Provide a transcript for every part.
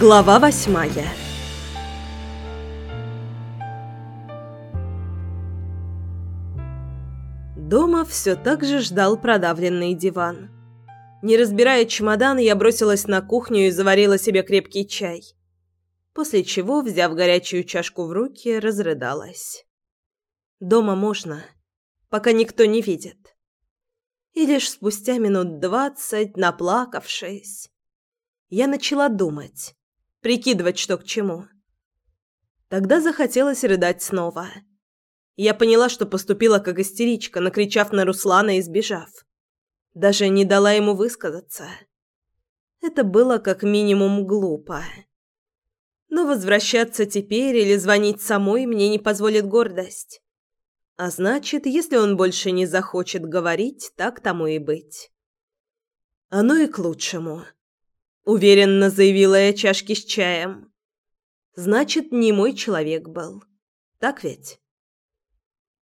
Глава восьмая Дома все так же ждал продавленный диван. Не разбирая чемодан, я бросилась на кухню и заварила себе крепкий чай. После чего, взяв горячую чашку в руки, разрыдалась. Дома можно, пока никто не видит. И лишь спустя минут двадцать, наплакавшись, я начала думать, прикидывать, что к чему. Тогда захотелось рыдать снова. Я поняла, что поступила как истеричка, накричав на Руслана и сбежав. Даже не дала ему высказаться. Это было как минимум глупо. Но возвращаться теперь или звонить самой мне не позволит гордость. А значит, если он больше не захочет говорить, так тому и быть. Оно и к лучшему уверенно заявила я чашке с чаем. Значит, не мой человек был. Так ведь?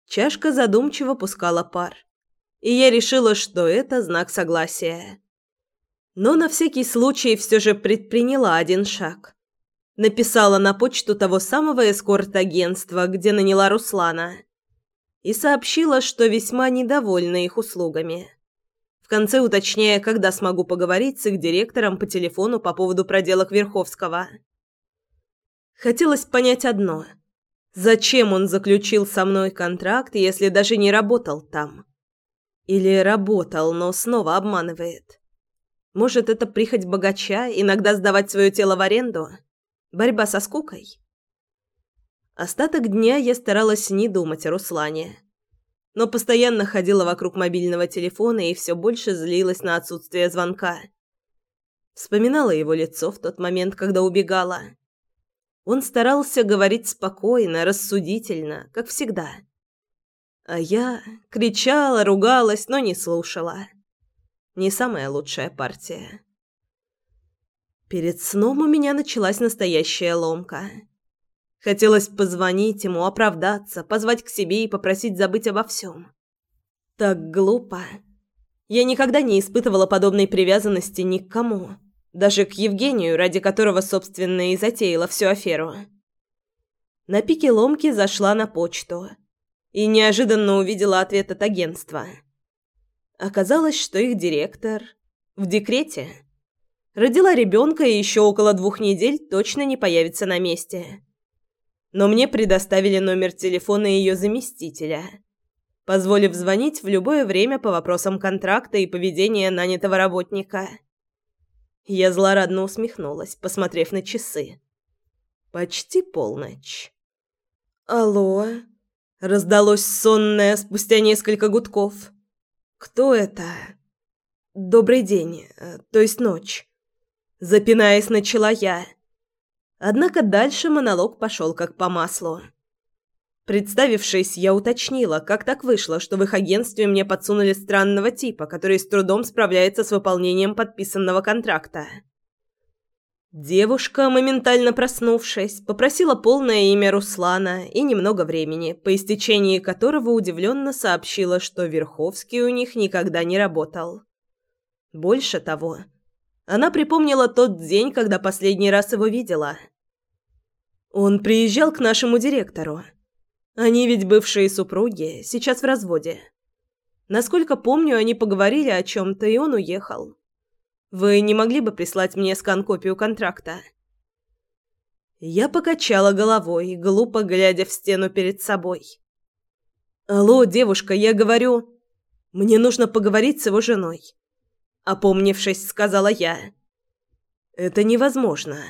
Чашка задумчиво пускала пар, и я решила, что это знак согласия. Но на всякий случай все же предприняла один шаг. Написала на почту того самого эскорт-агентства, где наняла Руслана, и сообщила, что весьма недовольна их услугами в конце уточняя, когда смогу поговорить с их директором по телефону по поводу проделок Верховского. Хотелось понять одно. Зачем он заключил со мной контракт, если даже не работал там? Или работал, но снова обманывает? Может, это прихоть богача, иногда сдавать свое тело в аренду? Борьба со скукой? Остаток дня я старалась не думать о Руслане но постоянно ходила вокруг мобильного телефона и все больше злилась на отсутствие звонка. Вспоминала его лицо в тот момент, когда убегала. Он старался говорить спокойно, рассудительно, как всегда. А я кричала, ругалась, но не слушала. Не самая лучшая партия. Перед сном у меня началась настоящая ломка. Хотелось позвонить ему, оправдаться, позвать к себе и попросить забыть обо всем. Так глупо. Я никогда не испытывала подобной привязанности ни к кому. Даже к Евгению, ради которого, собственно, и затеяла всю аферу. На пике ломки зашла на почту и неожиданно увидела ответ от агентства. Оказалось, что их директор в декрете. Родила ребенка и еще около двух недель точно не появится на месте но мне предоставили номер телефона ее заместителя, позволив звонить в любое время по вопросам контракта и поведения нанятого работника. Я злорадно усмехнулась, посмотрев на часы. Почти полночь. «Алло?» — раздалось сонное спустя несколько гудков. «Кто это?» «Добрый день, э, то есть ночь». Запинаясь, начала я. Однако дальше монолог пошел как по маслу. Представившись, я уточнила, как так вышло, что в их агентстве мне подсунули странного типа, который с трудом справляется с выполнением подписанного контракта. Девушка, моментально проснувшись, попросила полное имя Руслана и немного времени, по истечении которого удивленно сообщила, что Верховский у них никогда не работал. Больше того, она припомнила тот день, когда последний раз его видела. Он приезжал к нашему директору. Они ведь бывшие супруги, сейчас в разводе. Насколько помню, они поговорили о чем-то, и он уехал. Вы не могли бы прислать мне скан-копию контракта? Я покачала головой, глупо глядя в стену перед собой. «Алло, девушка, я говорю...» «Мне нужно поговорить с его женой опомнившись, сказала я. Это невозможно.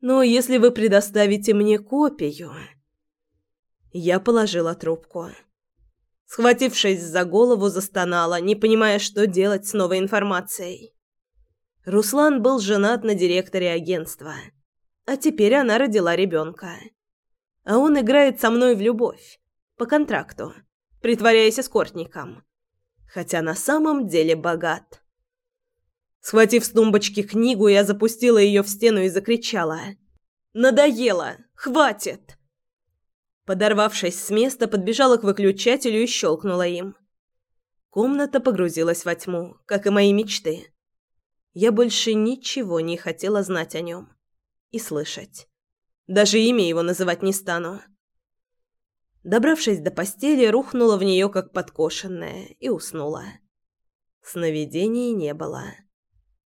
Но если вы предоставите мне копию, я положила трубку. Схватившись за голову, застонала, не понимая, что делать с новой информацией. Руслан был женат на директоре агентства, а теперь она родила ребенка. А он играет со мной в любовь, по контракту, притворяясь эскортником, хотя на самом деле богат. Схватив с тумбочки книгу, я запустила ее в стену и закричала. «Надоело! Хватит!» Подорвавшись с места, подбежала к выключателю и щелкнула им. Комната погрузилась во тьму, как и мои мечты. Я больше ничего не хотела знать о нем. и слышать. Даже имя его называть не стану. Добравшись до постели, рухнула в нее как подкошенная и уснула. Сновидений не было.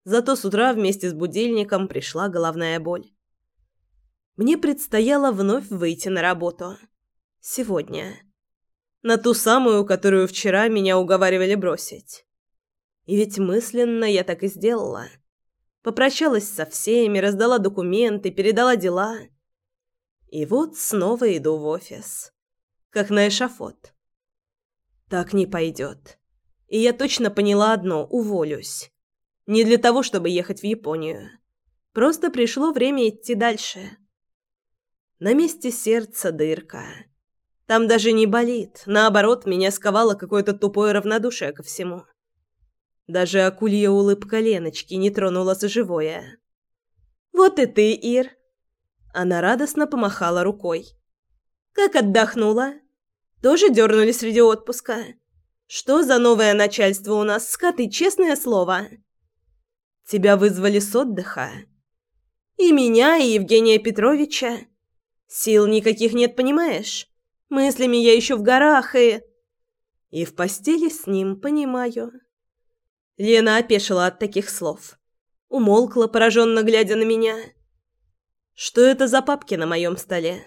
Зато с утра вместе с будильником пришла головная боль. Мне предстояло вновь выйти на работу. Сегодня. На ту самую, которую вчера меня уговаривали бросить. И ведь мысленно я так и сделала. Попрощалась со всеми, раздала документы, передала дела. И вот снова иду в офис как на эшафот. Так не пойдет. И я точно поняла одно – уволюсь. Не для того, чтобы ехать в Японию. Просто пришло время идти дальше. На месте сердца дырка. Там даже не болит. Наоборот, меня сковало какое-то тупое равнодушие ко всему. Даже акулья улыбка Леночки не тронула за живое. «Вот и ты, Ир!» Она радостно помахала рукой. «Как отдохнула?» Тоже дернули среди отпуска. Что за новое начальство у нас, скоты, честное слово? Тебя вызвали с отдыха. И меня, и Евгения Петровича. Сил никаких нет, понимаешь? Мыслями я еще в горах и... И в постели с ним, понимаю. Лена опешила от таких слов. Умолкла, пораженно глядя на меня. Что это за папки на моем столе?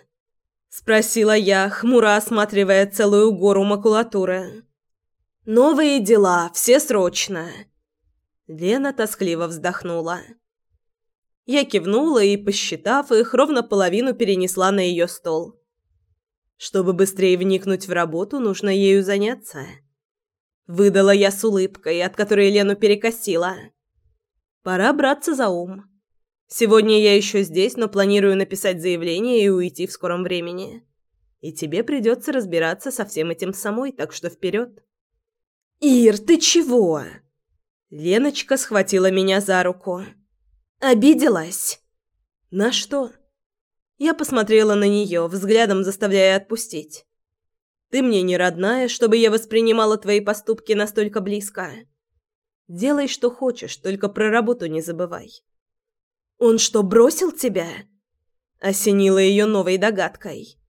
Спросила я, хмуро осматривая целую гору макулатуры. «Новые дела, все срочно!» Лена тоскливо вздохнула. Я кивнула и, посчитав их, ровно половину перенесла на ее стол. Чтобы быстрее вникнуть в работу, нужно ею заняться. Выдала я с улыбкой, от которой Лену перекосила. Пора браться за ум. Сегодня я еще здесь, но планирую написать заявление и уйти в скором времени. И тебе придется разбираться со всем этим самой, так что вперед. «Ир, ты чего?» Леночка схватила меня за руку. «Обиделась?» «На что?» Я посмотрела на нее, взглядом заставляя отпустить. «Ты мне не родная, чтобы я воспринимала твои поступки настолько близко. Делай, что хочешь, только про работу не забывай». «Он что, бросил тебя?» Осенила ее новой догадкой.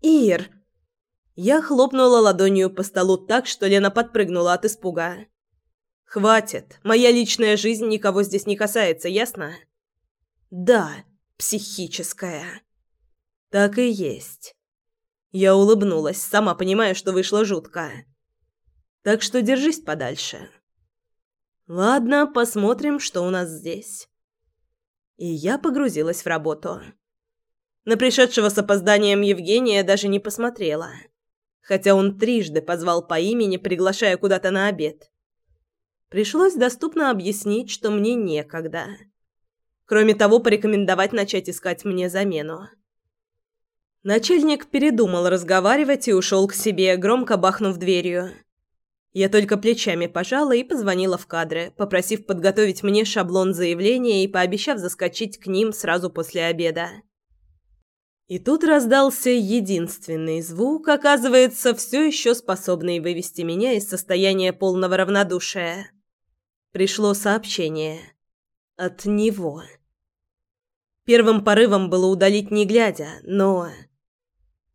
«Ир!» Я хлопнула ладонью по столу так, что Лена подпрыгнула от испуга. «Хватит. Моя личная жизнь никого здесь не касается, ясно?» «Да, психическая». «Так и есть». Я улыбнулась, сама понимая, что вышло жутко. «Так что держись подальше». «Ладно, посмотрим, что у нас здесь» и я погрузилась в работу. На пришедшего с опозданием Евгения даже не посмотрела, хотя он трижды позвал по имени, приглашая куда-то на обед. Пришлось доступно объяснить, что мне некогда. Кроме того, порекомендовать начать искать мне замену. Начальник передумал разговаривать и ушел к себе, громко бахнув дверью. Я только плечами пожала и позвонила в кадры, попросив подготовить мне шаблон заявления и пообещав заскочить к ним сразу после обеда. И тут раздался единственный звук, оказывается, все еще способный вывести меня из состояния полного равнодушия. Пришло сообщение. От него. Первым порывом было удалить не глядя, но...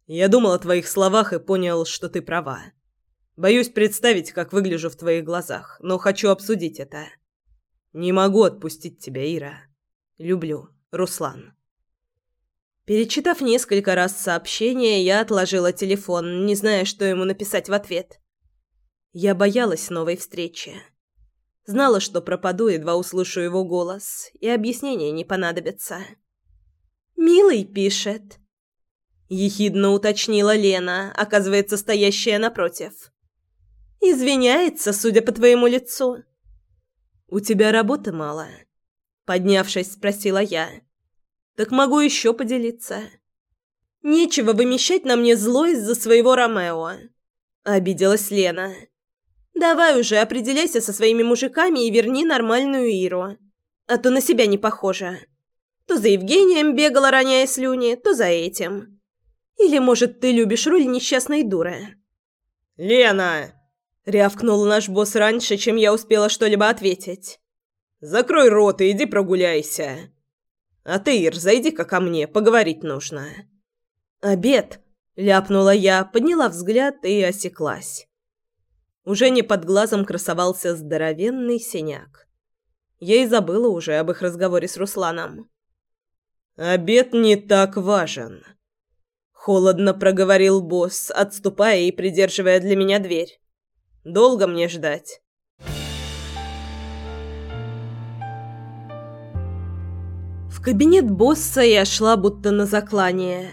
Я думал о твоих словах и понял, что ты права. Боюсь представить, как выгляжу в твоих глазах, но хочу обсудить это. Не могу отпустить тебя, Ира. Люблю, Руслан. Перечитав несколько раз сообщение, я отложила телефон, не зная, что ему написать в ответ. Я боялась новой встречи. Знала, что пропаду, едва услышу его голос, и объяснения не понадобятся. «Милый пишет», — ехидно уточнила Лена, оказывается, стоящая напротив. Извиняется, судя по твоему лицу. У тебя работы мало, поднявшись, спросила я. Так могу еще поделиться. Нечего вымещать на мне зло из-за своего Ромео, обиделась Лена. Давай уже определяйся со своими мужиками и верни нормальную Иру, а то на себя не похоже. То за Евгением бегала, роняя слюни, то за этим. Или, может, ты любишь роль несчастной дуры? «Лена!» Рявкнул наш босс раньше, чем я успела что-либо ответить. «Закрой рот и иди прогуляйся». А ты, Ир, зайди-ка ко мне, поговорить нужно». «Обед!» – ляпнула я, подняла взгляд и осеклась. Уже не под глазом красовался здоровенный синяк. Я и забыла уже об их разговоре с Русланом. «Обед не так важен», — холодно проговорил босс, отступая и придерживая для меня дверь. «Долго мне ждать?» В кабинет босса я шла будто на заклание.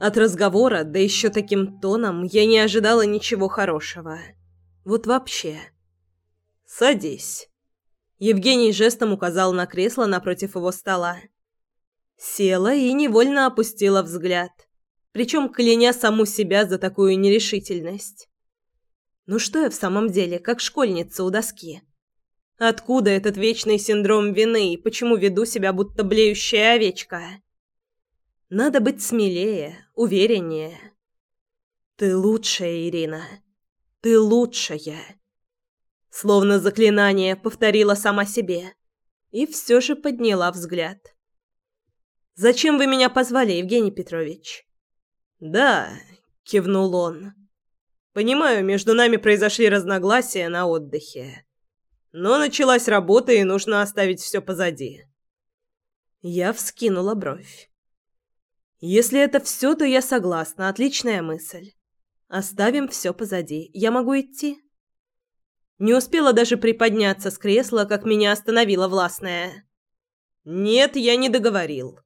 От разговора, да еще таким тоном, я не ожидала ничего хорошего. Вот вообще. «Садись». Евгений жестом указал на кресло напротив его стола. Села и невольно опустила взгляд, причем кляня саму себя за такую нерешительность. Ну что я в самом деле, как школьница у доски? Откуда этот вечный синдром вины и почему веду себя будто блеющая овечка? Надо быть смелее, увереннее. Ты лучшая, Ирина. Ты лучшая. Словно заклинание повторила сама себе и все же подняла взгляд. Зачем вы меня позвали, Евгений Петрович? Да, кивнул он. Понимаю, между нами произошли разногласия на отдыхе. Но началась работа, и нужно оставить все позади. Я вскинула бровь. Если это все, то я согласна. Отличная мысль. Оставим все позади. Я могу идти?» Не успела даже приподняться с кресла, как меня остановила властная. «Нет, я не договорил.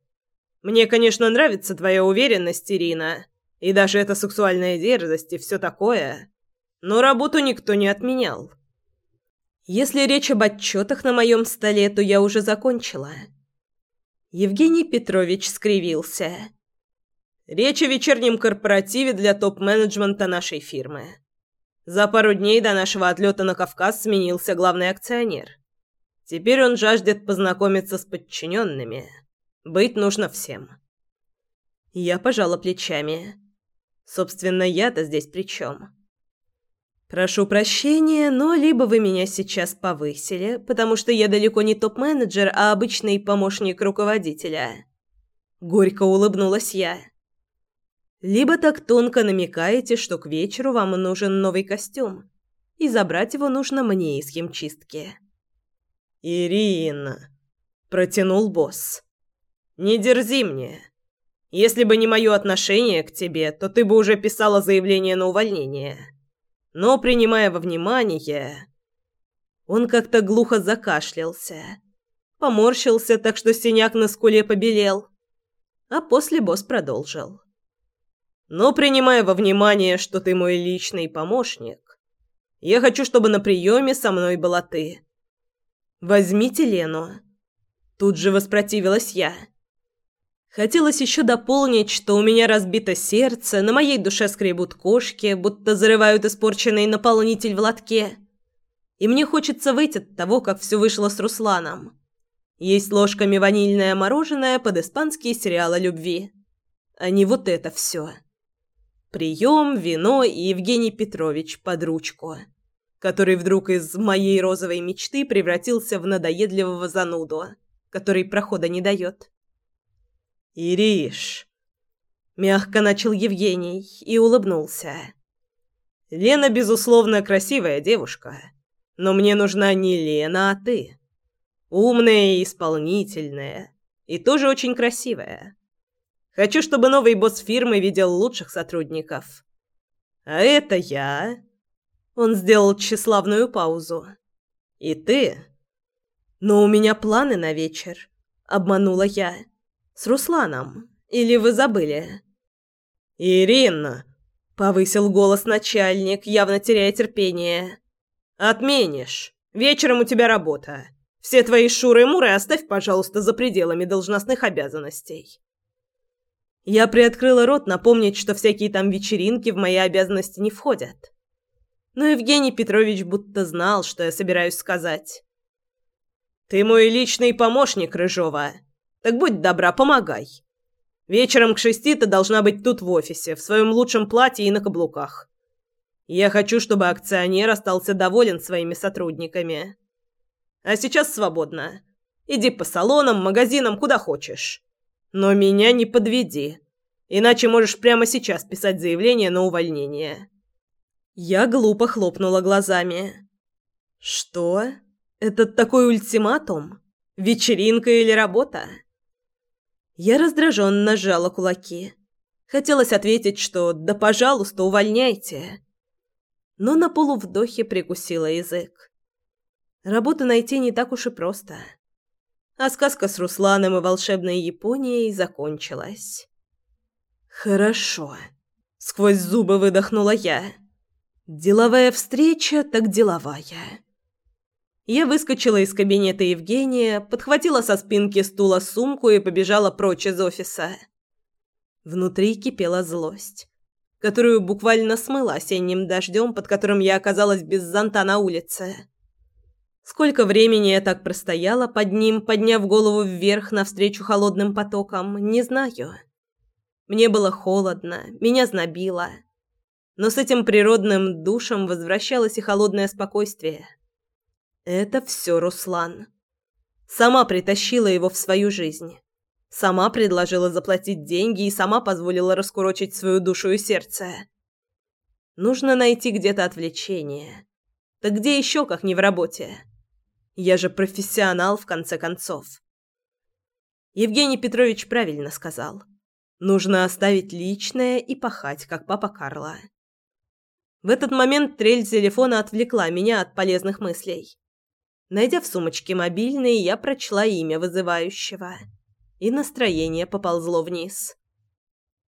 Мне, конечно, нравится твоя уверенность, Ирина, и даже эта сексуальная дерзость и все такое, но работу никто не отменял». «Если речь об отчетах на моем столе, то я уже закончила». Евгений Петрович скривился. Речь о вечернем корпоративе для топ-менеджмента нашей фирмы. За пару дней до нашего отлета на Кавказ сменился главный акционер. Теперь он жаждет познакомиться с подчиненными. Быть нужно всем. Я пожала плечами. Собственно, я-то здесь при чем? Прошу прощения, но либо вы меня сейчас повысили, потому что я далеко не топ-менеджер, а обычный помощник руководителя. Горько улыбнулась я либо так тонко намекаете, что к вечеру вам нужен новый костюм, и забрать его нужно мне из химчистки. «Ирина!» – протянул босс. «Не дерзи мне. Если бы не мое отношение к тебе, то ты бы уже писала заявление на увольнение. Но, принимая во внимание...» Он как-то глухо закашлялся. Поморщился так, что синяк на скуле побелел. А после босс продолжил. Но принимая во внимание, что ты мой личный помощник, я хочу, чтобы на приеме со мной была ты. Возьмите Лену. Тут же воспротивилась я. Хотелось еще дополнить, что у меня разбито сердце, на моей душе скребут кошки, будто зарывают испорченный наполнитель в лотке. И мне хочется выйти от того, как все вышло с Русланом. Есть ложками ванильное мороженое под испанские сериалы любви. А не вот это все. Прием, вино и Евгений Петрович под ручку, который вдруг из моей розовой мечты превратился в надоедливого зануду, который прохода не дает. «Ириш!» – мягко начал Евгений и улыбнулся. «Лена, безусловно, красивая девушка, но мне нужна не Лена, а ты. Умная и исполнительная, и тоже очень красивая. Хочу, чтобы новый босс фирмы видел лучших сотрудников. А это я. Он сделал тщеславную паузу. И ты. Но у меня планы на вечер. Обманула я. С Русланом. Или вы забыли? Ирина. Повысил голос начальник, явно теряя терпение. Отменишь. Вечером у тебя работа. Все твои шуры-муры оставь, пожалуйста, за пределами должностных обязанностей. Я приоткрыла рот напомнить, что всякие там вечеринки в мои обязанности не входят. Но Евгений Петрович будто знал, что я собираюсь сказать. «Ты мой личный помощник, Рыжова. Так будь добра, помогай. Вечером к шести ты должна быть тут в офисе, в своем лучшем платье и на каблуках. Я хочу, чтобы акционер остался доволен своими сотрудниками. А сейчас свободно. Иди по салонам, магазинам, куда хочешь. Но меня не подведи, иначе можешь прямо сейчас писать заявление на увольнение». Я глупо хлопнула глазами. «Что? Это такой ультиматум? Вечеринка или работа?» Я раздраженно сжала кулаки. Хотелось ответить, что «да, пожалуйста, увольняйте». Но на полувдохе прикусила язык. Работу найти не так уж и просто. А сказка с Русланом и волшебной Японией закончилась. «Хорошо», — сквозь зубы выдохнула я. «Деловая встреча так деловая». Я выскочила из кабинета Евгения, подхватила со спинки стула сумку и побежала прочь из офиса. Внутри кипела злость, которую буквально смыла осенним дождем, под которым я оказалась без зонта на улице. Сколько времени я так простояла под ним, подняв голову вверх навстречу холодным потокам, не знаю. Мне было холодно, меня знобило. Но с этим природным душем возвращалось и холодное спокойствие. Это все Руслан. Сама притащила его в свою жизнь. Сама предложила заплатить деньги и сама позволила раскурочить свою душу и сердце. Нужно найти где-то отвлечение. Так где еще, как не в работе? Я же профессионал, в конце концов. Евгений Петрович правильно сказал. Нужно оставить личное и пахать, как папа Карла. В этот момент трель телефона отвлекла меня от полезных мыслей. Найдя в сумочке мобильный, я прочла имя вызывающего. И настроение поползло вниз.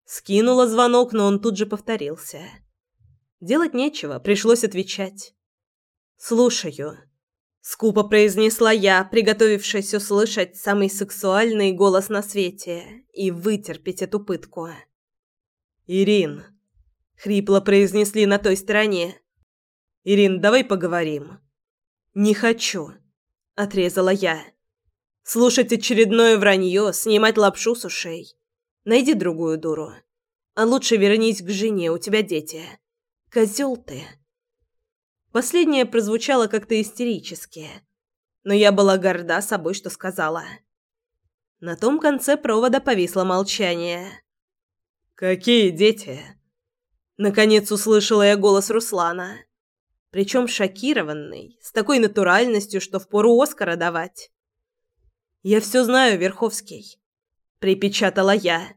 Скинула звонок, но он тут же повторился. Делать нечего, пришлось отвечать. «Слушаю», — скупо произнесла я, приготовившись услышать самый сексуальный голос на свете и вытерпеть эту пытку. «Ирин», — хрипло произнесли на той стороне. «Ирин, давай поговорим». «Не хочу», — отрезала я. «Слушать очередное вранье, снимать лапшу с ушей. Найди другую дуру. А лучше вернись к жене, у тебя дети. Козел ты». Последнее прозвучало как-то истерически, но я была горда собой, что сказала. На том конце провода повисло молчание. «Какие дети?» Наконец услышала я голос Руслана причем шокированный, с такой натуральностью, что впору Оскара давать. «Я все знаю, Верховский», — припечатала я.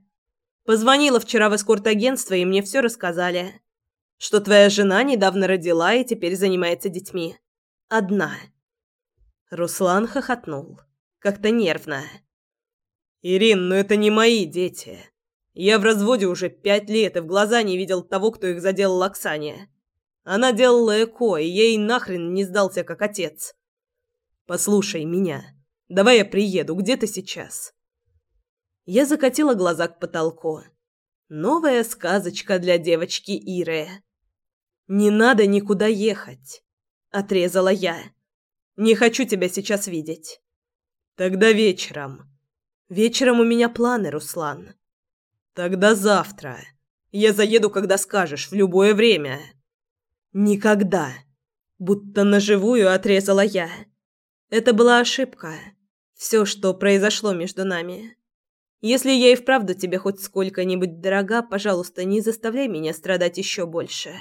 «Позвонила вчера в эскорт-агентство, и мне все рассказали. Что твоя жена недавно родила и теперь занимается детьми. Одна». Руслан хохотнул, как-то нервно. «Ирин, ну это не мои дети. Я в разводе уже пять лет и в глаза не видел того, кто их заделал Оксане. Она делала эко, и ей нахрен не сдался как отец. Послушай меня. Давай я приеду. Где ты сейчас? Я закатила глаза к потолку. Новая сказочка для девочки Иры. Не надо никуда ехать, отрезала я. Не хочу тебя сейчас видеть. Тогда вечером. Вечером у меня планы, Руслан. Тогда завтра. Я заеду, когда скажешь, в любое время. Никогда. Будто наживую отрезала я. Это была ошибка. Все, что произошло между нами. Если я и вправду тебе хоть сколько-нибудь дорога, пожалуйста, не заставляй меня страдать еще больше.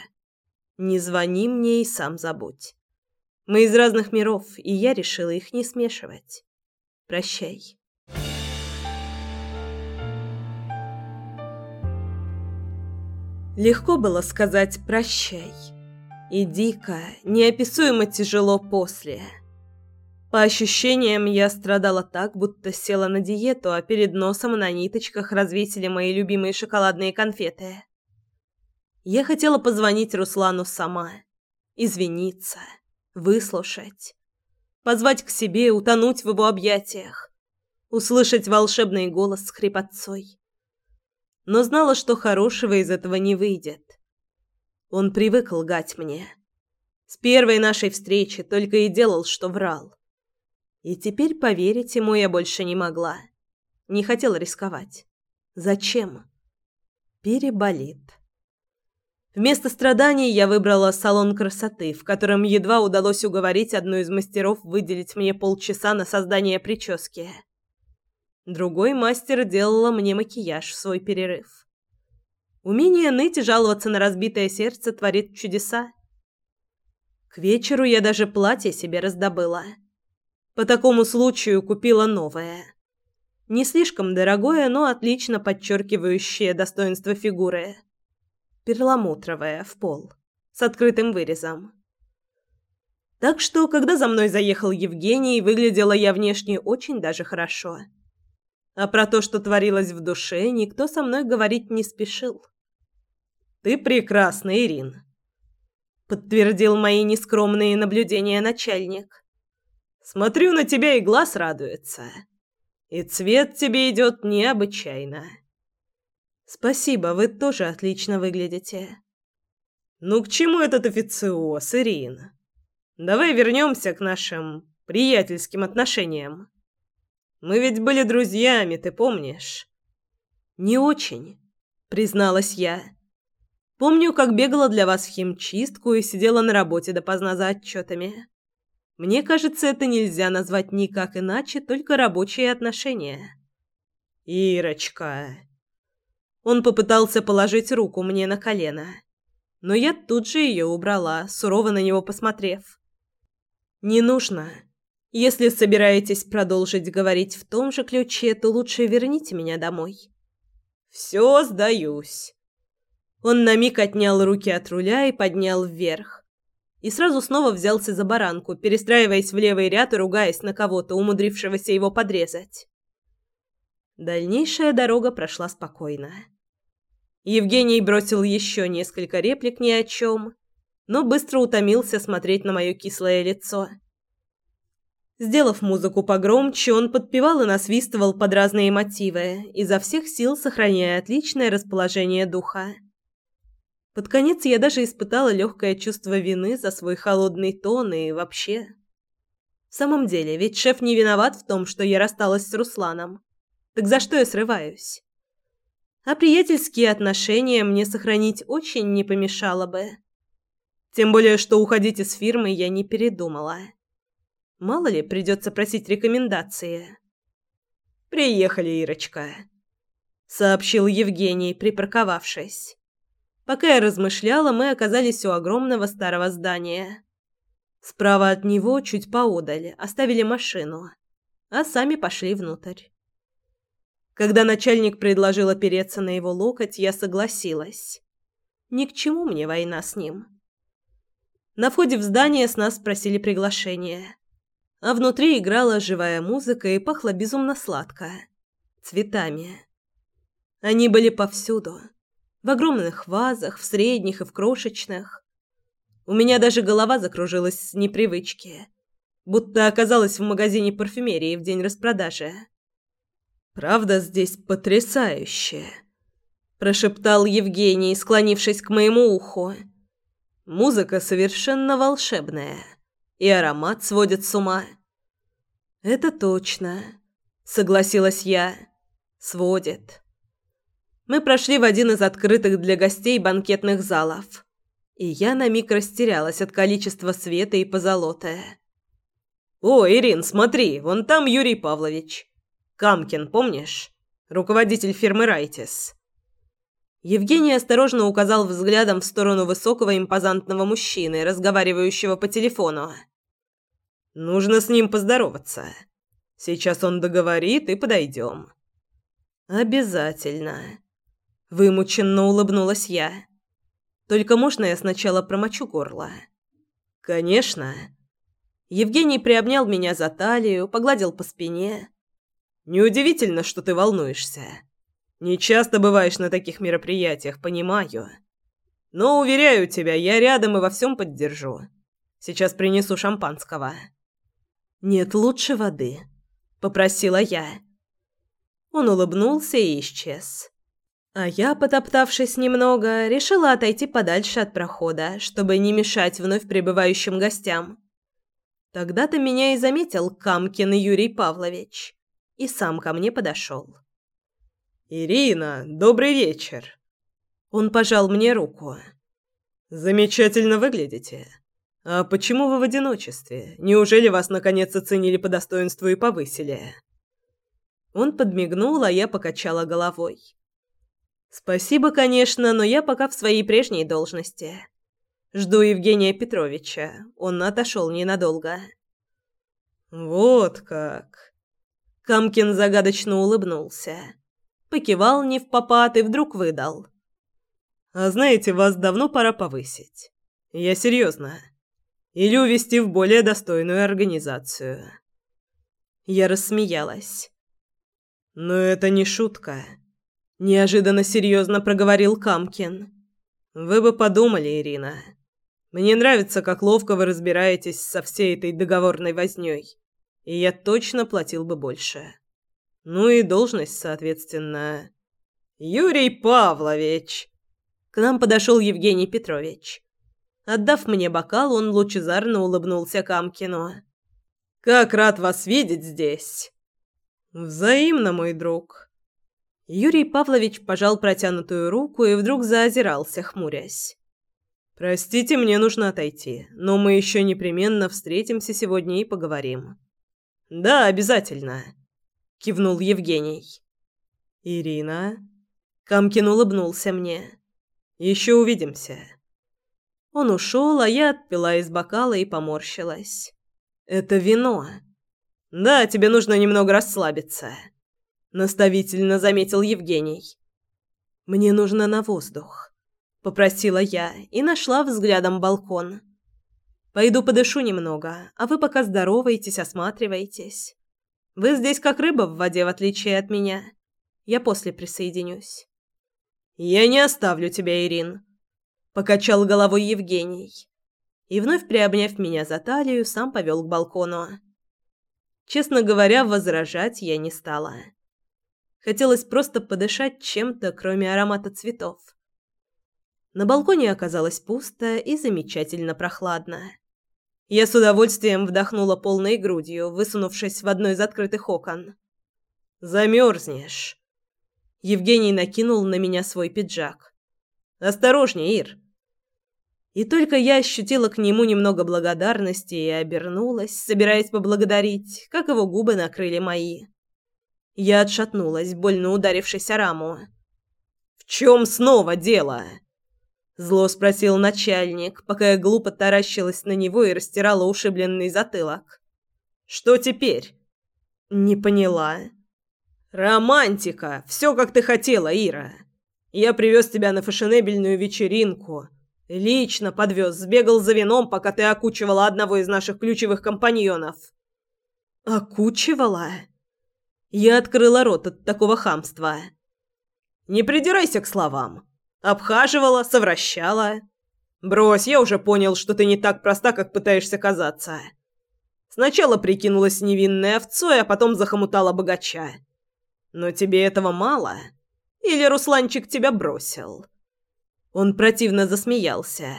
Не звони мне и сам забудь. Мы из разных миров, и я решила их не смешивать. Прощай. Легко было сказать «прощай» и дико, неописуемо тяжело после. По ощущениям, я страдала так, будто села на диету, а перед носом на ниточках развесили мои любимые шоколадные конфеты. Я хотела позвонить Руслану сама, извиниться, выслушать, позвать к себе, утонуть в его объятиях, услышать волшебный голос с хрипотцой. Но знала, что хорошего из этого не выйдет. Он привык лгать мне. С первой нашей встречи только и делал, что врал. И теперь поверить ему я больше не могла. Не хотела рисковать. Зачем? Переболит. Вместо страданий я выбрала салон красоты, в котором едва удалось уговорить одну из мастеров выделить мне полчаса на создание прически. Другой мастер делала мне макияж в свой перерыв. Умение ныть и жаловаться на разбитое сердце творит чудеса. К вечеру я даже платье себе раздобыла. По такому случаю купила новое. Не слишком дорогое, но отлично подчеркивающее достоинство фигуры. Перламутровое, в пол, с открытым вырезом. Так что, когда за мной заехал Евгений, выглядела я внешне очень даже хорошо. А про то, что творилось в душе, никто со мной говорить не спешил. Ты прекрасна, Ирин, подтвердил мои нескромные наблюдения начальник. Смотрю на тебя и глаз радуется. И цвет тебе идет необычайно. Спасибо, вы тоже отлично выглядите. Ну к чему этот официоз, Ирин? Давай вернемся к нашим приятельским отношениям. Мы ведь были друзьями, ты помнишь? Не очень, призналась я. Помню, как бегала для вас в химчистку и сидела на работе допоздна за отчетами. Мне кажется, это нельзя назвать никак иначе, только рабочие отношения. Ирочка. Он попытался положить руку мне на колено, но я тут же ее убрала, сурово на него посмотрев. Не нужно. Если собираетесь продолжить говорить в том же ключе, то лучше верните меня домой. Все, сдаюсь. Он на миг отнял руки от руля и поднял вверх. И сразу снова взялся за баранку, перестраиваясь в левый ряд и ругаясь на кого-то, умудрившегося его подрезать. Дальнейшая дорога прошла спокойно. Евгений бросил еще несколько реплик ни о чем, но быстро утомился смотреть на мое кислое лицо. Сделав музыку погромче, он подпевал и насвистывал под разные мотивы, изо всех сил сохраняя отличное расположение духа. Под конец я даже испытала легкое чувство вины за свой холодный тон и вообще. В самом деле, ведь шеф не виноват в том, что я рассталась с Русланом. Так за что я срываюсь? А приятельские отношения мне сохранить очень не помешало бы. Тем более, что уходить из фирмы я не передумала. Мало ли, придется просить рекомендации. «Приехали, Ирочка», — сообщил Евгений, припарковавшись. Пока я размышляла, мы оказались у огромного старого здания. Справа от него, чуть поодаль, оставили машину, а сами пошли внутрь. Когда начальник предложил опереться на его локоть, я согласилась. Ни к чему мне война с ним. На входе в здание с нас спросили приглашение. А внутри играла живая музыка и пахло безумно сладко. Цветами. Они были повсюду в огромных вазах, в средних и в крошечных. У меня даже голова закружилась с непривычки, будто оказалась в магазине парфюмерии в день распродажи. «Правда здесь потрясающе», – прошептал Евгений, склонившись к моему уху. «Музыка совершенно волшебная, и аромат сводит с ума». «Это точно», – согласилась я. «Сводит». Мы прошли в один из открытых для гостей банкетных залов. И я на миг растерялась от количества света и позолоты. «О, Ирин, смотри, вон там Юрий Павлович. Камкин, помнишь? Руководитель фирмы «Райтис». Евгений осторожно указал взглядом в сторону высокого импозантного мужчины, разговаривающего по телефону. «Нужно с ним поздороваться. Сейчас он договорит и подойдем». «Обязательно», Вымученно улыбнулась я. Только можно я сначала промочу горло? Конечно. Евгений приобнял меня за талию, погладил по спине. Неудивительно, что ты волнуешься. Не часто бываешь на таких мероприятиях, понимаю. Но уверяю тебя, я рядом и во всем поддержу. Сейчас принесу шампанского. Нет, лучше воды, попросила я. Он улыбнулся и исчез. А я, потоптавшись немного, решила отойти подальше от прохода, чтобы не мешать вновь прибывающим гостям. Тогда-то меня и заметил Камкин Юрий Павлович. И сам ко мне подошел. «Ирина, добрый вечер!» Он пожал мне руку. Замечательно выглядите. А почему вы в одиночестве? Неужели вас наконец оценили по достоинству и повысили? Он подмигнул, а я покачала головой. Спасибо, конечно, но я пока в своей прежней должности. Жду Евгения Петровича. Он отошел ненадолго. Вот как. Камкин загадочно улыбнулся. Покивал не в попад и вдруг выдал. А знаете, вас давно пора повысить. Я серьезно. Или увести в более достойную организацию. Я рассмеялась. Но это не шутка. Неожиданно серьезно проговорил Камкин. Вы бы подумали, Ирина. Мне нравится, как ловко вы разбираетесь со всей этой договорной вознёй. И я точно платил бы больше. Ну и должность, соответственно. Юрий Павлович. К нам подошел Евгений Петрович. Отдав мне бокал, он лучезарно улыбнулся Камкину. Как рад вас видеть здесь. Взаимно, мой друг. Юрий Павлович пожал протянутую руку и вдруг заозирался, хмурясь. Простите, мне нужно отойти, но мы еще непременно встретимся сегодня и поговорим. Да, обязательно, кивнул Евгений. Ирина, Камкин улыбнулся мне. Еще увидимся. Он ушел, а я отпила из бокала и поморщилась. Это вино. Да, тебе нужно немного расслабиться, наставительно заметил Евгений. Мне нужно на воздух попросила я и нашла взглядом балкон. Пойду подышу немного, а вы пока здороваетесь, осматриваетесь. Вы здесь как рыба в воде, в отличие от меня. Я после присоединюсь. Я не оставлю тебя, Ирин, покачал головой Евгений. И вновь приобняв меня за талию, сам повел к балкону. Честно говоря, возражать я не стала. Хотелось просто подышать чем-то, кроме аромата цветов. На балконе оказалось пусто и замечательно прохладно. Я с удовольствием вдохнула полной грудью, высунувшись в одно из открытых окон. «Замерзнешь!» Евгений накинул на меня свой пиджак. «Осторожнее, Ир!» И только я ощутила к нему немного благодарности и обернулась, собираясь поблагодарить, как его губы накрыли мои. Я отшатнулась, больно ударившись о раму. «В чем снова дело?» Зло спросил начальник, пока я глупо таращилась на него и растирала ушибленный затылок. «Что теперь?» «Не поняла». «Романтика! Все, как ты хотела, Ира. Я привез тебя на фешенебельную вечеринку. Лично подвез, сбегал за вином, пока ты окучивала одного из наших ключевых компаньонов». «Окучивала?» Я открыла рот от такого хамства. «Не придирайся к словам. Обхаживала, совращала. Брось, я уже понял, что ты не так проста, как пытаешься казаться. Сначала прикинулась невинной овцой, а потом захомутала богача. Но тебе этого мало? Или Русланчик тебя бросил?» Он противно засмеялся.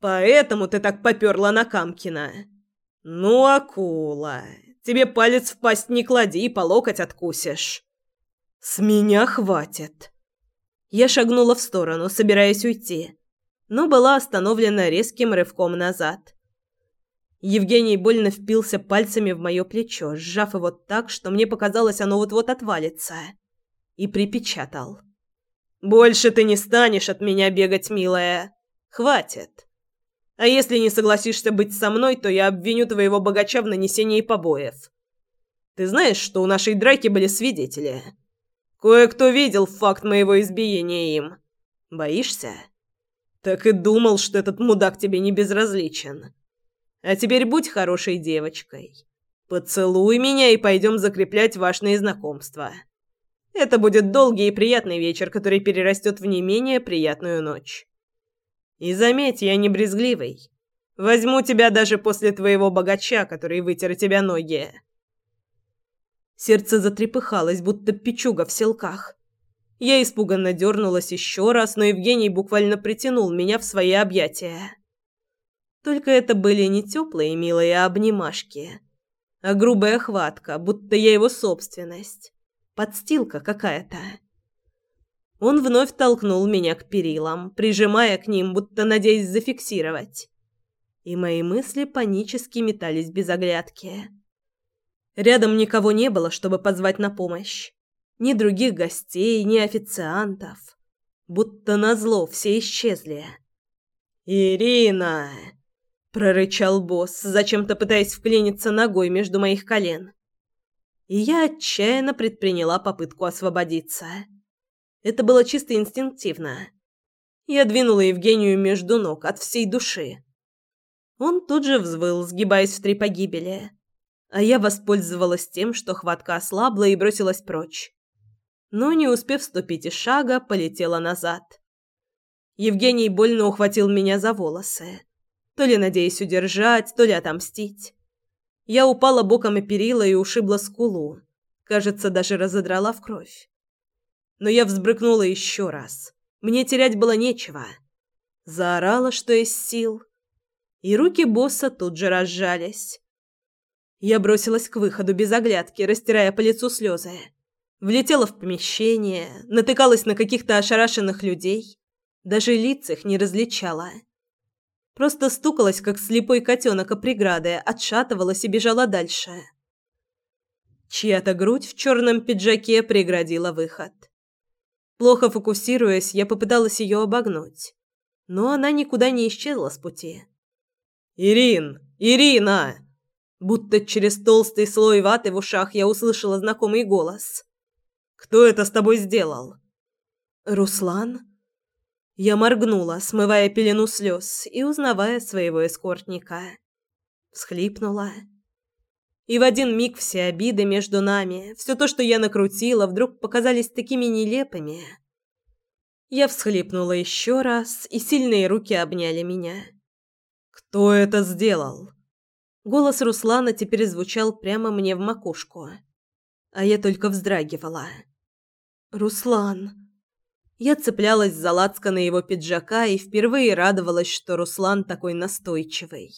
«Поэтому ты так попёрла на Камкина?» «Ну, акула, тебе палец в пасть не клади, и по локоть откусишь». «С меня хватит». Я шагнула в сторону, собираясь уйти, но была остановлена резким рывком назад. Евгений больно впился пальцами в мое плечо, сжав его так, что мне показалось, оно вот-вот отвалится, и припечатал. «Больше ты не станешь от меня бегать, милая. Хватит. А если не согласишься быть со мной, то я обвиню твоего богача в нанесении побоев. Ты знаешь, что у нашей драки были свидетели?» Кое-кто видел факт моего избиения им. Боишься? Так и думал, что этот мудак тебе не безразличен. А теперь будь хорошей девочкой. Поцелуй меня и пойдем закреплять важные знакомства. Это будет долгий и приятный вечер, который перерастет в не менее приятную ночь. И заметь, я не брезгливый. Возьму тебя даже после твоего богача, который вытер тебя ноги. Сердце затрепыхалось, будто печуга в селках. Я испуганно дернулась еще раз, но Евгений буквально притянул меня в свои объятия. Только это были не теплые милые обнимашки, а грубая хватка, будто я его собственность. Подстилка какая-то. Он вновь толкнул меня к перилам, прижимая к ним, будто надеясь зафиксировать. И мои мысли панически метались без оглядки. Рядом никого не было, чтобы позвать на помощь. Ни других гостей, ни официантов. Будто назло все исчезли. «Ирина!» – прорычал босс, зачем-то пытаясь вклиниться ногой между моих колен. И я отчаянно предприняла попытку освободиться. Это было чисто инстинктивно. Я двинула Евгению между ног от всей души. Он тут же взвыл, сгибаясь в три погибели. А я воспользовалась тем, что хватка ослабла и бросилась прочь. Но, не успев ступить и шага, полетела назад. Евгений больно ухватил меня за волосы. То ли надеясь удержать, то ли отомстить. Я упала боком и перила и ушибла скулу. Кажется, даже разодрала в кровь. Но я взбрыкнула еще раз. Мне терять было нечего. Заорала, что есть сил. И руки босса тут же разжались. Я бросилась к выходу без оглядки, растирая по лицу слезы. Влетела в помещение, натыкалась на каких-то ошарашенных людей. Даже лиц их не различала. Просто стукалась, как слепой котенок о преграды, отшатывалась и бежала дальше. Чья-то грудь в черном пиджаке преградила выход. Плохо фокусируясь, я попыталась ее обогнуть, но она никуда не исчезла с пути. «Ирин! Ирина!» Будто через толстый слой ваты в ушах я услышала знакомый голос. «Кто это с тобой сделал?» «Руслан?» Я моргнула, смывая пелену слез и узнавая своего эскортника. Всхлипнула. И в один миг все обиды между нами, все то, что я накрутила, вдруг показались такими нелепыми. Я всхлипнула еще раз, и сильные руки обняли меня. «Кто это сделал?» Голос Руслана теперь звучал прямо мне в макушку, а я только вздрагивала. «Руслан!» Я цеплялась за лацканы его пиджака и впервые радовалась, что Руслан такой настойчивый.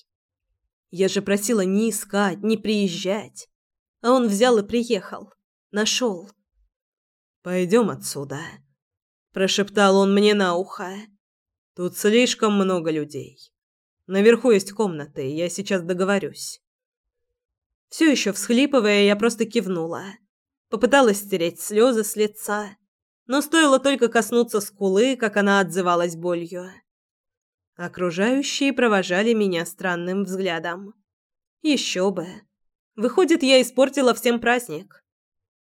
Я же просила не искать, не приезжать. А он взял и приехал. Нашел. «Пойдем отсюда», – прошептал он мне на ухо. «Тут слишком много людей. Наверху есть комнаты, я сейчас договорюсь». Все еще всхлипывая, я просто кивнула. Попыталась стереть слезы с лица но стоило только коснуться скулы, как она отзывалась болью. Окружающие провожали меня странным взглядом. Еще бы. Выходит, я испортила всем праздник.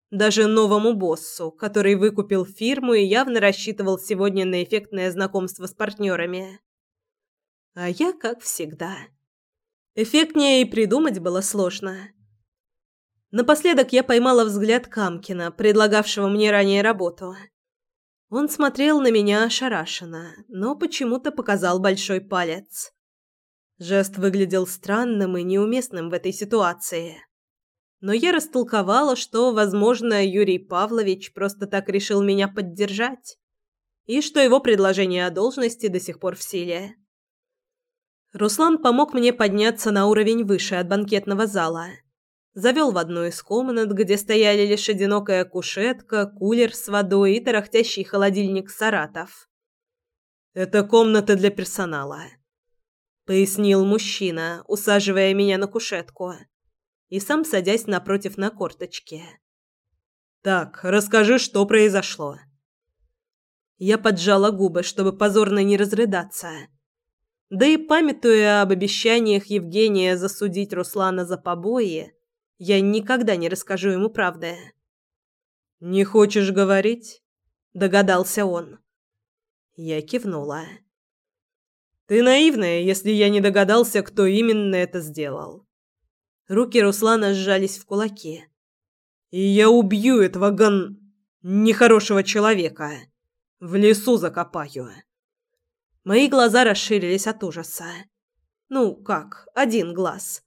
Даже новому боссу, который выкупил фирму и явно рассчитывал сегодня на эффектное знакомство с партнерами. А я, как всегда. Эффектнее и придумать было сложно. Напоследок я поймала взгляд Камкина, предлагавшего мне ранее работу. Он смотрел на меня ошарашенно, но почему-то показал большой палец. Жест выглядел странным и неуместным в этой ситуации. Но я растолковала, что, возможно, Юрий Павлович просто так решил меня поддержать, и что его предложение о должности до сих пор в силе. Руслан помог мне подняться на уровень выше от банкетного зала – завел в одну из комнат, где стояли лишь одинокая кушетка, кулер с водой и тарахтящий холодильник «Саратов». «Это комната для персонала», — пояснил мужчина, усаживая меня на кушетку и сам садясь напротив на корточке. «Так, расскажи, что произошло». Я поджала губы, чтобы позорно не разрыдаться. Да и памятуя об обещаниях Евгения засудить Руслана за побои, я никогда не расскажу ему правды. «Не хочешь говорить?» – догадался он. Я кивнула. «Ты наивная, если я не догадался, кто именно это сделал». Руки Руслана сжались в кулаки. «И я убью этого гон... нехорошего человека. В лесу закопаю». Мои глаза расширились от ужаса. Ну, как, один глаз.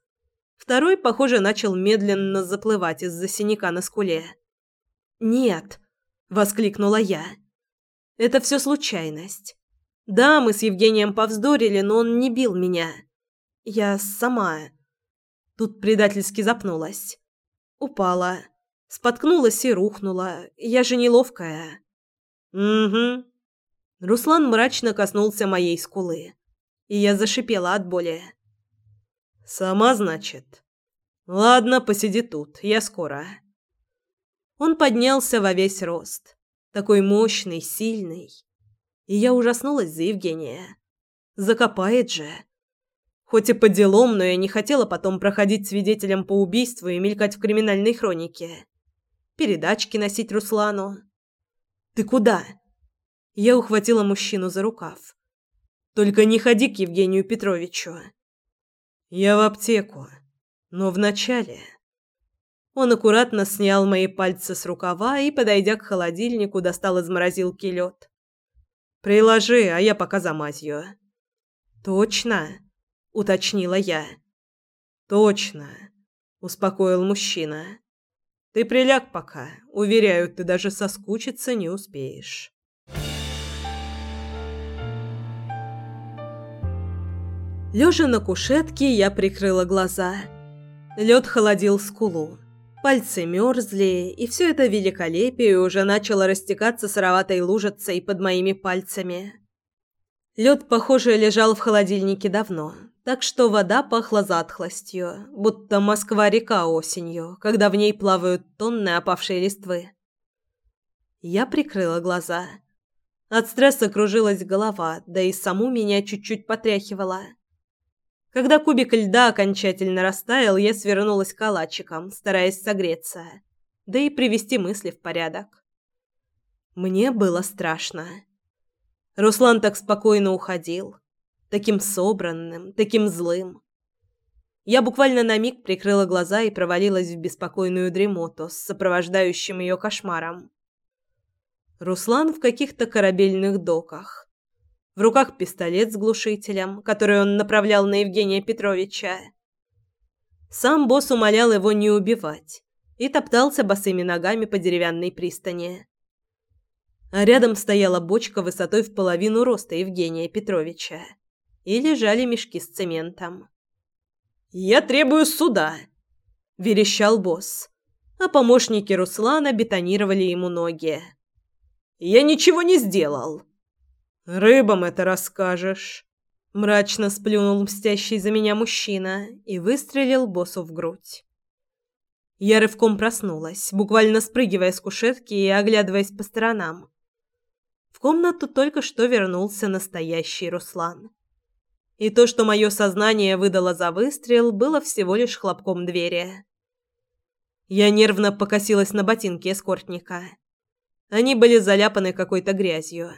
Второй, похоже, начал медленно заплывать из-за синяка на скуле. «Нет!» – воскликнула я. «Это все случайность. Да, мы с Евгением повздорили, но он не бил меня. Я сама...» Тут предательски запнулась. Упала. Споткнулась и рухнула. Я же неловкая. Угу. Руслан мрачно коснулся моей скулы, и я зашипела от боли. Сама, значит. Ладно, посиди тут, я скоро. Он поднялся во весь рост, такой мощный, сильный. И я ужаснулась за Евгения. Закопает же. Хоть и по делам, но я не хотела потом проходить свидетелем по убийству и мелькать в криминальной хронике. Передачки носить Руслану. «Ты куда?» Я ухватила мужчину за рукав. «Только не ходи к Евгению Петровичу». «Я в аптеку. Но вначале...» Он аккуратно снял мои пальцы с рукава и, подойдя к холодильнику, достал из морозилки лед. «Приложи, а я пока замазью». «Точно?» — уточнила я. «Точно», — успокоил мужчина. «Ты приляг пока. Уверяю, ты даже соскучиться не успеешь». Лежа на кушетке, я прикрыла глаза. Лед холодил скулу. Пальцы мерзли, и все это великолепие уже начало растекаться сыроватой лужицей под моими пальцами. Лед, похоже, лежал в холодильнике давно, так что вода пахла затхлостью, будто Москва-река осенью, когда в ней плавают тонны опавшей листвы. Я прикрыла глаза. От стресса кружилась голова, да и саму меня чуть-чуть потряхивала. Когда кубик льда окончательно растаял, я свернулась калачиком, стараясь согреться, да и привести мысли в порядок. Мне было страшно. Руслан так спокойно уходил таким собранным, таким злым. Я буквально на миг прикрыла глаза и провалилась в беспокойную дремоту с сопровождающим ее кошмаром. Руслан в каких-то корабельных доках. В руках пистолет с глушителем, который он направлял на Евгения Петровича. Сам босс умолял его не убивать и топтался босыми ногами по деревянной пристани. А рядом стояла бочка высотой в половину роста Евгения Петровича и лежали мешки с цементом. «Я требую суда!» – верещал босс, а помощники Руслана бетонировали ему ноги. «Я ничего не сделал!» «Рыбам это расскажешь!» – мрачно сплюнул мстящий за меня мужчина и выстрелил боссу в грудь. Я рывком проснулась, буквально спрыгивая с кушетки и оглядываясь по сторонам. В комнату только что вернулся настоящий Руслан и то, что мое сознание выдало за выстрел, было всего лишь хлопком двери. Я нервно покосилась на ботинки эскортника. Они были заляпаны какой-то грязью.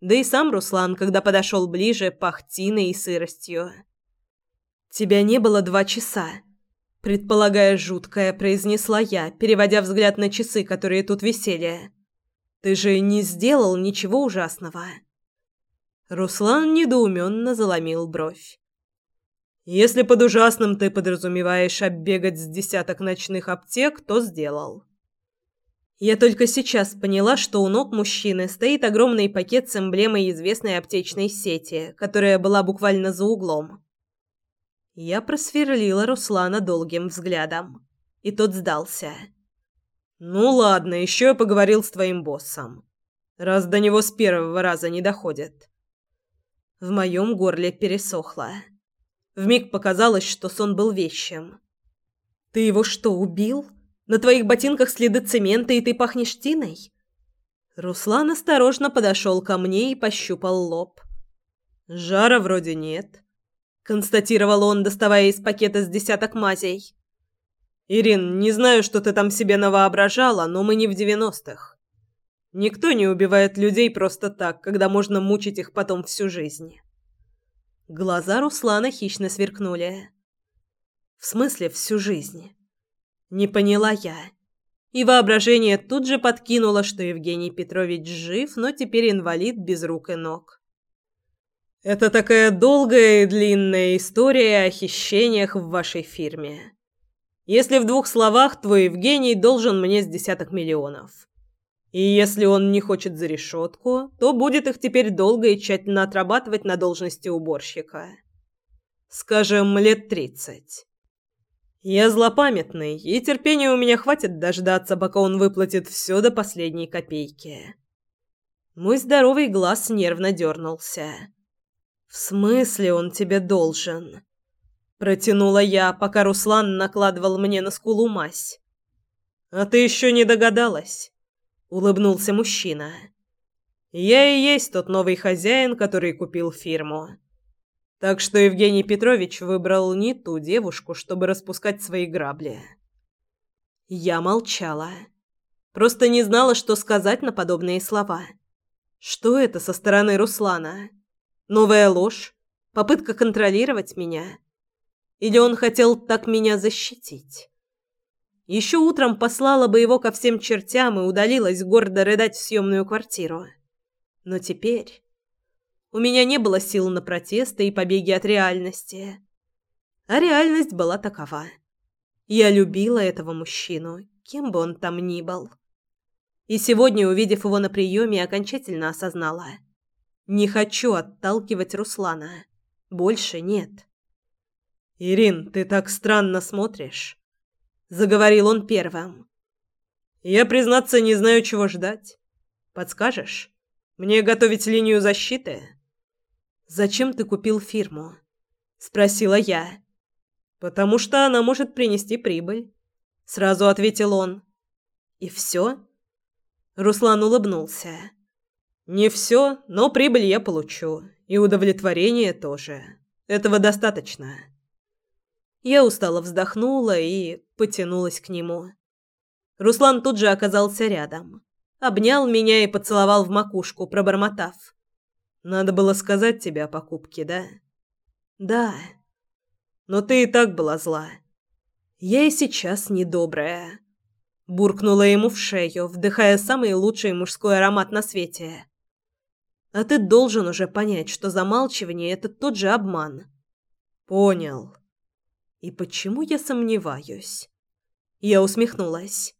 Да и сам Руслан, когда подошел ближе, пах тиной и сыростью. «Тебя не было два часа», — предполагая жуткое, произнесла я, переводя взгляд на часы, которые тут висели. «Ты же не сделал ничего ужасного». Руслан недоуменно заломил бровь. «Если под ужасным ты подразумеваешь оббегать с десяток ночных аптек, то сделал». Я только сейчас поняла, что у ног мужчины стоит огромный пакет с эмблемой известной аптечной сети, которая была буквально за углом. Я просверлила Руслана долгим взглядом, и тот сдался. «Ну ладно, еще я поговорил с твоим боссом. Раз до него с первого раза не доходит. В моем горле пересохло. Вмиг показалось, что сон был вещим. «Ты его что, убил? На твоих ботинках следы цемента, и ты пахнешь тиной?» Руслан осторожно подошел ко мне и пощупал лоб. «Жара вроде нет», — констатировал он, доставая из пакета с десяток мазей. «Ирин, не знаю, что ты там себе навоображала, но мы не в девяностых. Никто не убивает людей просто так, когда можно мучить их потом всю жизнь. Глаза Руслана хищно сверкнули. В смысле всю жизнь? Не поняла я. И воображение тут же подкинуло, что Евгений Петрович жив, но теперь инвалид без рук и ног. Это такая долгая и длинная история о хищениях в вашей фирме. Если в двух словах, твой Евгений должен мне с десяток миллионов. И если он не хочет за решетку, то будет их теперь долго и тщательно отрабатывать на должности уборщика. Скажем, лет тридцать. Я злопамятный, и терпения у меня хватит дождаться, пока он выплатит все до последней копейки. Мой здоровый глаз нервно дернулся. «В смысле он тебе должен?» Протянула я, пока Руслан накладывал мне на скулу мазь. «А ты еще не догадалась?» — улыбнулся мужчина. «Я и есть тот новый хозяин, который купил фирму. Так что Евгений Петрович выбрал не ту девушку, чтобы распускать свои грабли». Я молчала. Просто не знала, что сказать на подобные слова. Что это со стороны Руслана? Новая ложь? Попытка контролировать меня? Или он хотел так меня защитить? Еще утром послала бы его ко всем чертям и удалилась гордо рыдать в съемную квартиру. Но теперь... У меня не было сил на протесты и побеги от реальности. А реальность была такова. Я любила этого мужчину, кем бы он там ни был. И сегодня, увидев его на приеме, окончательно осознала. Не хочу отталкивать Руслана. Больше нет. «Ирин, ты так странно смотришь», — заговорил он первым. «Я, признаться, не знаю, чего ждать. Подскажешь? Мне готовить линию защиты?» «Зачем ты купил фирму?» — спросила я. «Потому что она может принести прибыль», — сразу ответил он. «И все?» Руслан улыбнулся. «Не все, но прибыль я получу. И удовлетворение тоже. Этого достаточно». Я устало вздохнула и потянулась к нему. Руслан тут же оказался рядом. Обнял меня и поцеловал в макушку, пробормотав. «Надо было сказать тебе о покупке, да?» «Да». «Но ты и так была зла. Я и сейчас недобрая». Буркнула ему в шею, вдыхая самый лучший мужской аромат на свете. А ты должен уже понять, что замалчивание – это тот же обман. Понял. И почему я сомневаюсь? Я усмехнулась.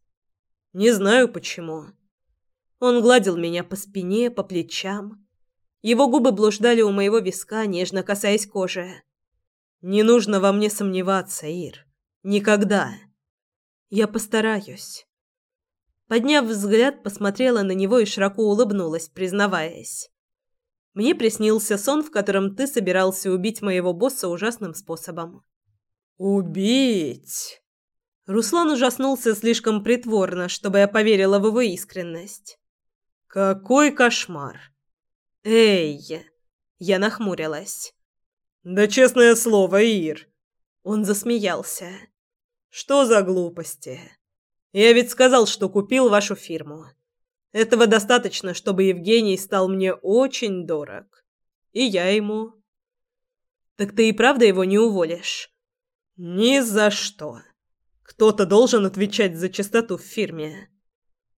Не знаю почему. Он гладил меня по спине, по плечам. Его губы блуждали у моего виска, нежно касаясь кожи. Не нужно во мне сомневаться, Ир. Никогда. Я постараюсь. Подняв взгляд, посмотрела на него и широко улыбнулась, признаваясь. Мне приснился сон, в котором ты собирался убить моего босса ужасным способом. Убить? Руслан ужаснулся слишком притворно, чтобы я поверила в его искренность. Какой кошмар. Эй, я нахмурилась. Да честное слово, Ир. Он засмеялся. Что за глупости? Я ведь сказал, что купил вашу фирму. Этого достаточно, чтобы Евгений стал мне очень дорог. И я ему. Так ты и правда его не уволишь? Ни за что. Кто-то должен отвечать за чистоту в фирме.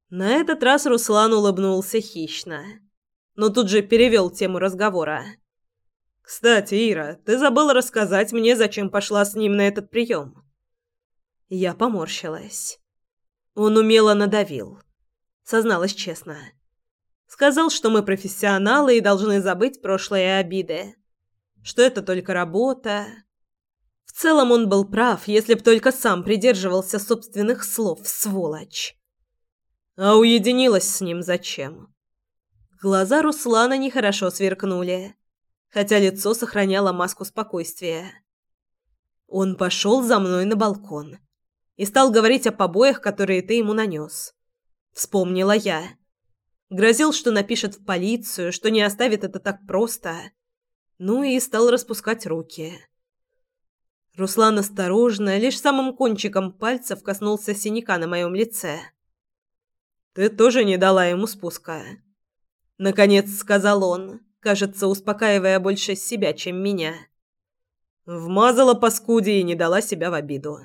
На этот раз Руслан улыбнулся хищно, но тут же перевел тему разговора. «Кстати, Ира, ты забыла рассказать мне, зачем пошла с ним на этот прием?» Я поморщилась. Он умело надавил. Созналась честно. Сказал, что мы профессионалы и должны забыть прошлые обиды. Что это только работа. В целом он был прав, если б только сам придерживался собственных слов, сволочь. А уединилась с ним зачем? Глаза Руслана нехорошо сверкнули, хотя лицо сохраняло маску спокойствия. Он пошел за мной на балкон и стал говорить о побоях, которые ты ему нанес. Вспомнила я. Грозил, что напишет в полицию, что не оставит это так просто. Ну и стал распускать руки. Руслан осторожно, лишь самым кончиком пальцев коснулся синяка на моем лице. «Ты тоже не дала ему спуска?» Наконец сказал он, кажется, успокаивая больше себя, чем меня. Вмазала паскуде и не дала себя в обиду.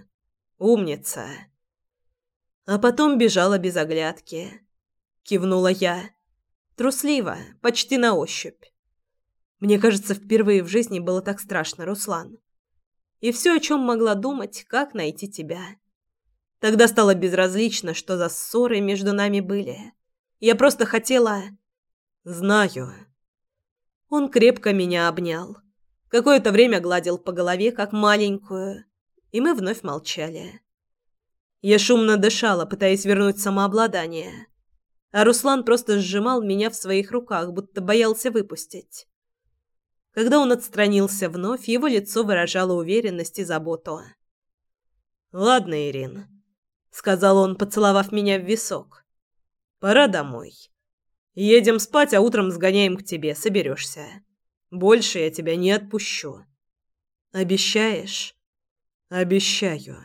Умница. А потом бежала без оглядки. Кивнула я. Трусливо, почти на ощупь. Мне кажется, впервые в жизни было так страшно, Руслан. И все, о чем могла думать, как найти тебя. Тогда стало безразлично, что за ссоры между нами были. Я просто хотела... Знаю. Он крепко меня обнял. Какое-то время гладил по голове, как маленькую, и мы вновь молчали. Я шумно дышала, пытаясь вернуть самообладание. а Руслан просто сжимал меня в своих руках, будто боялся выпустить. Когда он отстранился вновь, его лицо выражало уверенность и заботу. «Ладно, Ирин», — сказал он, поцеловав меня в висок. «Пора домой. Едем спать, а утром сгоняем к тебе, соберешься. Больше я тебя не отпущу». «Обещаешь?» «Обещаю».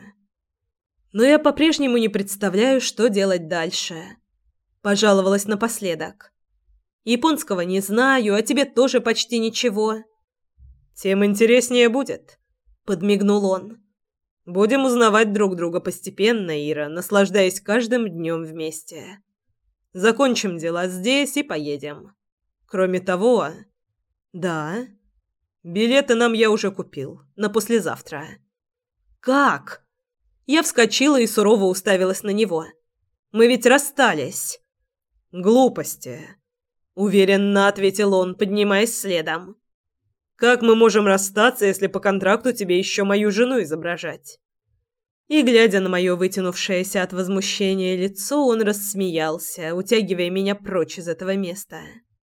«Но я по-прежнему не представляю, что делать дальше», — пожаловалась напоследок. «Японского не знаю, а тебе тоже почти ничего». «Тем интереснее будет», — подмигнул он. «Будем узнавать друг друга постепенно, Ира, наслаждаясь каждым днем вместе. Закончим дела здесь и поедем. Кроме того...» «Да?» Билеты нам я уже купил. На послезавтра. Как? Я вскочила и сурово уставилась на него. Мы ведь расстались. Глупости, уверенно ответил он, поднимаясь следом. Как мы можем расстаться, если по контракту тебе еще мою жену изображать? И глядя на мое вытянувшееся от возмущения лицо, он рассмеялся, утягивая меня прочь из этого места.